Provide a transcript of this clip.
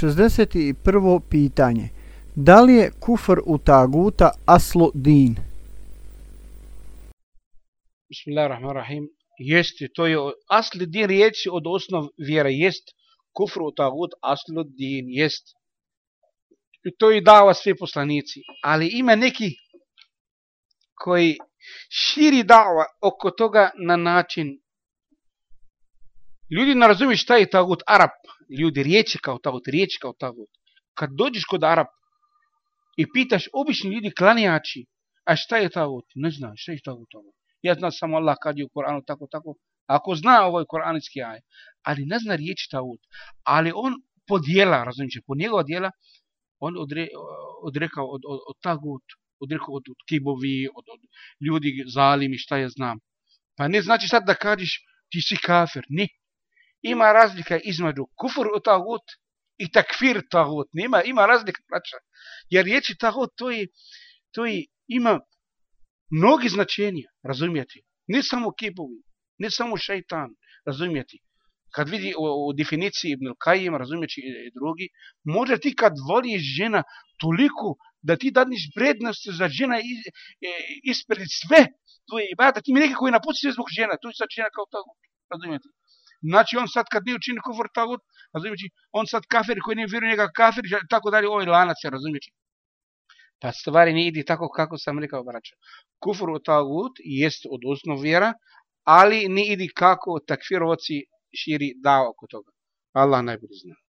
61. pitanje. Da li je kufr u taguta aslu din? Bismillahirrahmanirrahim. Jeste, to je asli din riječi od osnov vjera. Jest kufr u tagut aslu din. Jest. I to je dava svi poslanici. Ali ima neki koji širi dava oko toga na način Ljudi ne razumiju šta je tagut Arab. Ljudi, riječi kao tagut, riječi kao tagut. Kad dođeš kod Arab i pitaš obični ljudi klanijači, a šta je tagut? Ne zna, šta je tagut ovo? Ja znam samo Allah kad je u Koranu tako, tako. Ako zna ovaj koranski aj, ali ne zna riječi tagut. Ali on podjela, razumiješ, po njegova dijela, on odre, odrekao od, od, od tagut, odrekao od, od kibovi, od, od ljudi zalimi, šta je znam. Pa ne znači sad da kažeš ti si kafir, ne ima razlika između kufur u tagut i takfir tagut. Nema, ima razlika, braća. Jer riječi tagut, to je, to je, ima mnogi značenja, razumijete? Ne samo kipovi, ne samo šeitan, razumijete? Kad vidi u, u definiciji Ibn Kajim, razumijeći i drugi, može ti kad voliš žena toliko da ti dadniš prednost za žena iz, e, ispred sve, to je ibada, ti mi nekako je napusti zbog žena, to je sad žena kao tagut, razumijete? Znači on sad kad ne učini kufr tagut, razumiješ, on sad kafir koji ne vjeruje njega kafir, tako dalje, ovaj lanac se razumiješ. Pa stvari ne ide tako kako sam rekao, braća. Kufur tagut jest od osnov vjera, ali ne ide kako takfirovci širi dao oko toga. Allah najbolji zna.